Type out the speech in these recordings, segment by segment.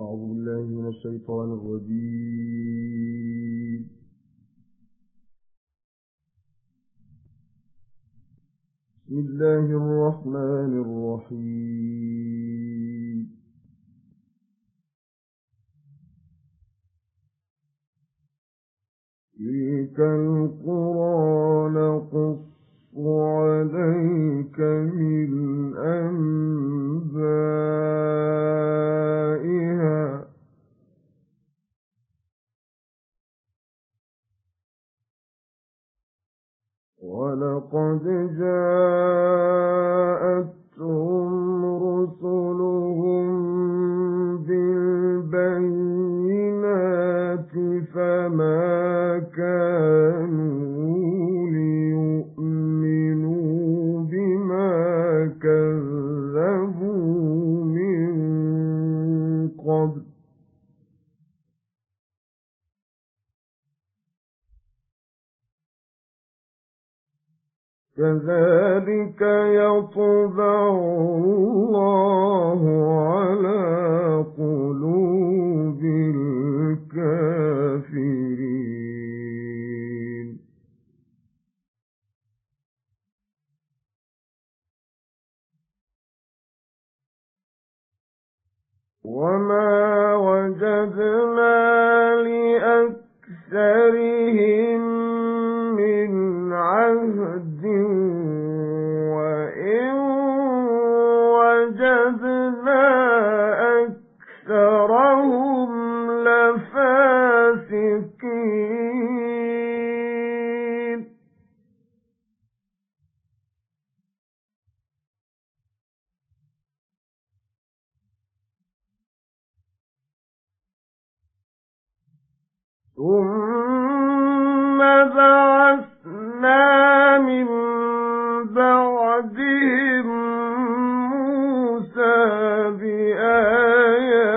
أعوذ بالله من الشيطان الرجيم. بسم الله الرحمن الرحيم. تلك القرى نقص عليك من أنبائها ولقد جاءتهم كذلك يطبع الله على قلوب الكافرين. وما وجدنا لأكثرهم ثم بعثنا من بعدهم موسى بآياتنا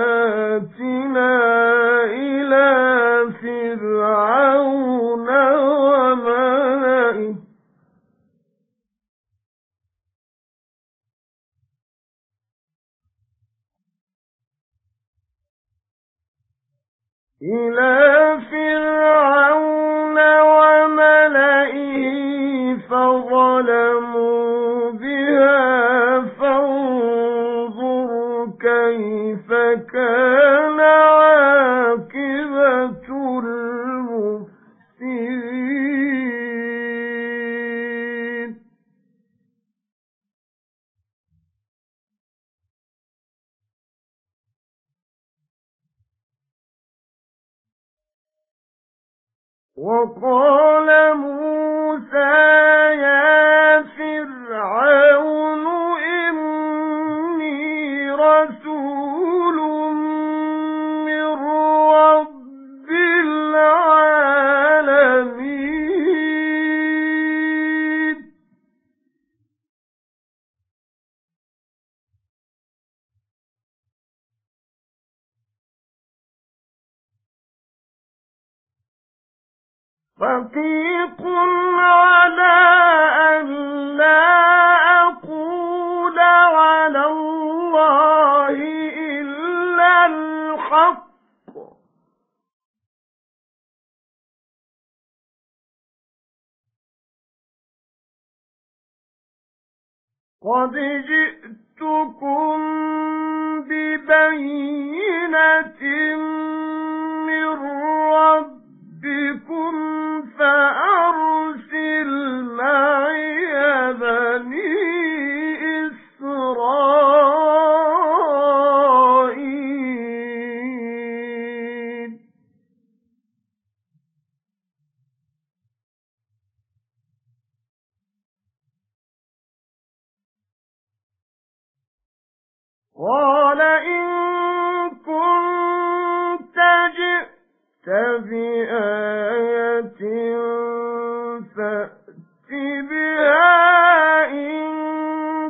كيف كان عاقبة المفسدين؟ وقال قد جئتكم ببينة جئت بآية فأت بها إن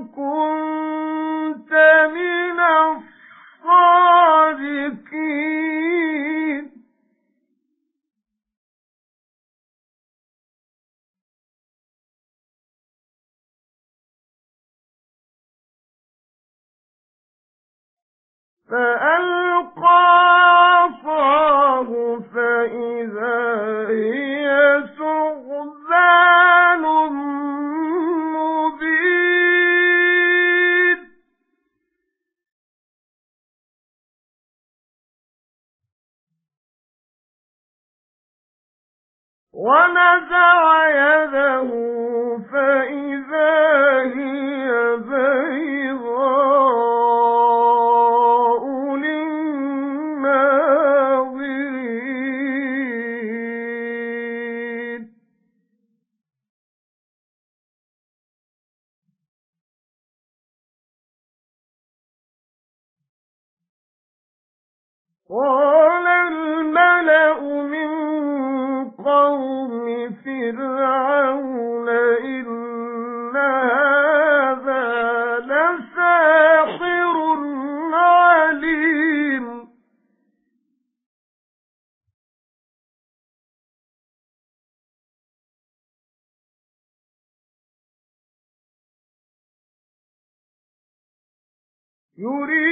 كنت من الصادقين. فألقى يريد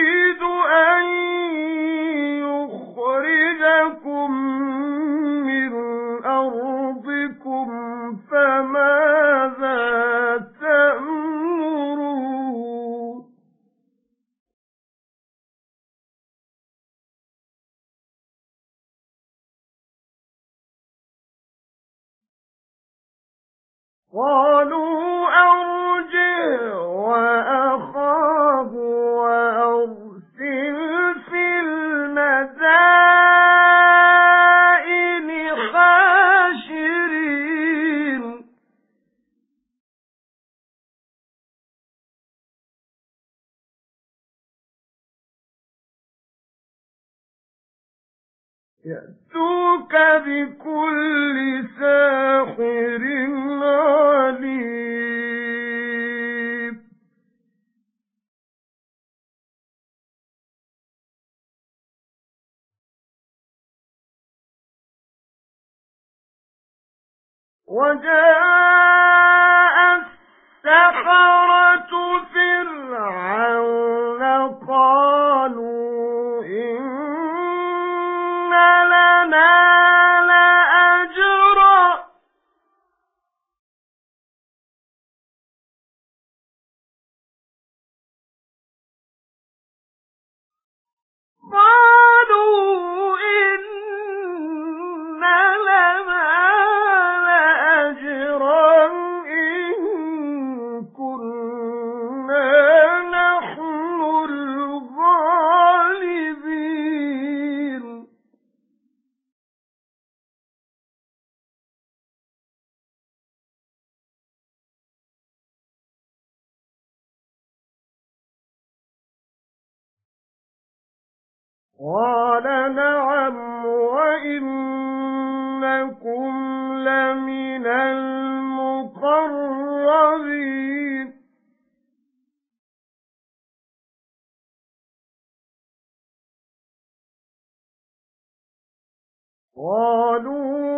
يأتوك بكل ساحر عليم. وجاء قَالَ نَعَمْ وَإِنَّكُمْ لَمِنَ الْمُقَرَّبِينَ. قَالُوا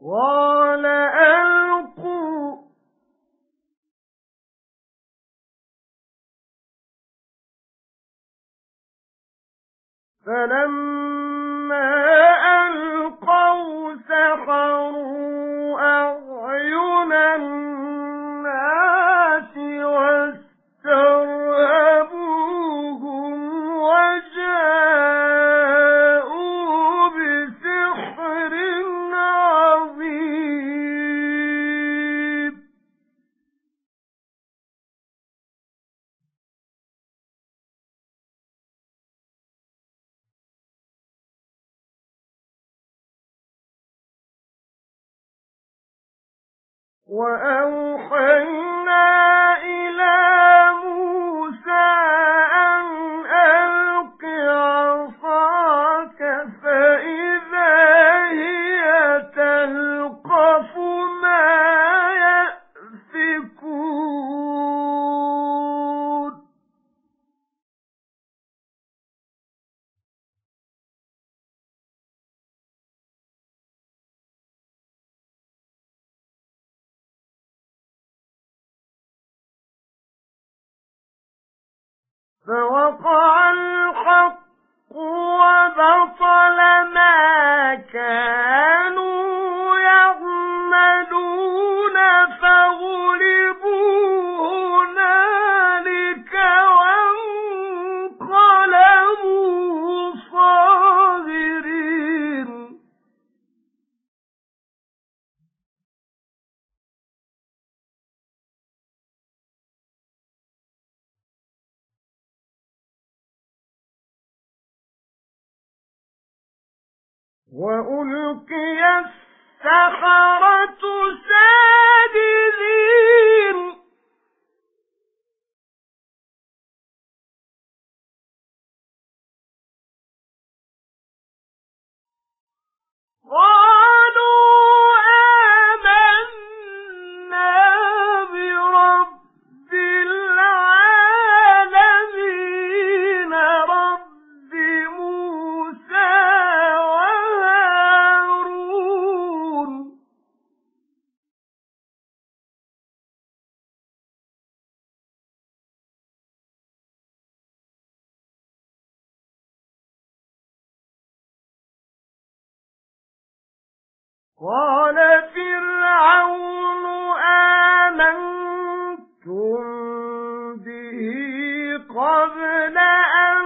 قَالَ أَلْقُوا. فَلَمَّا وأن فوقع الحق وبطل ما وألقي السحرة ساجدين قال فرعون آمنتم به قبل أن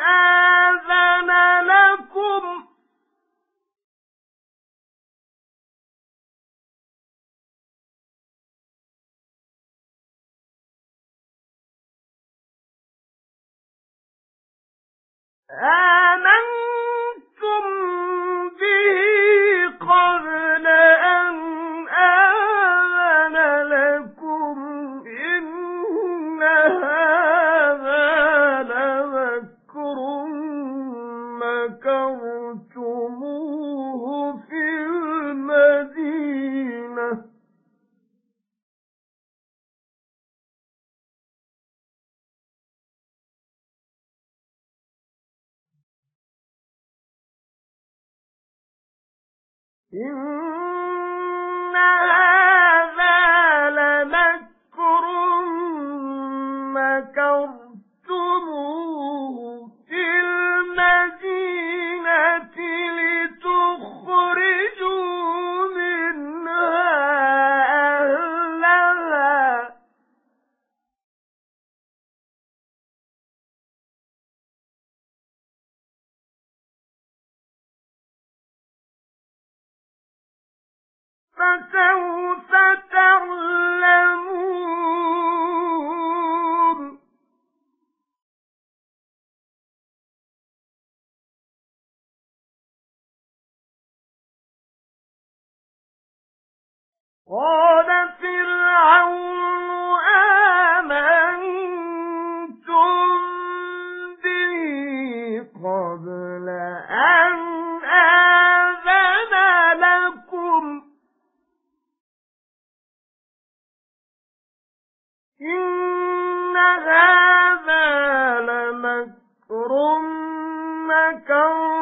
آذن لكم؟ آمنتم إِنَّ قال آمنتم قبل أن آذن لكم إِنَّ هَذَا لَمَكْرٌ مَكَرْتُمُوهُ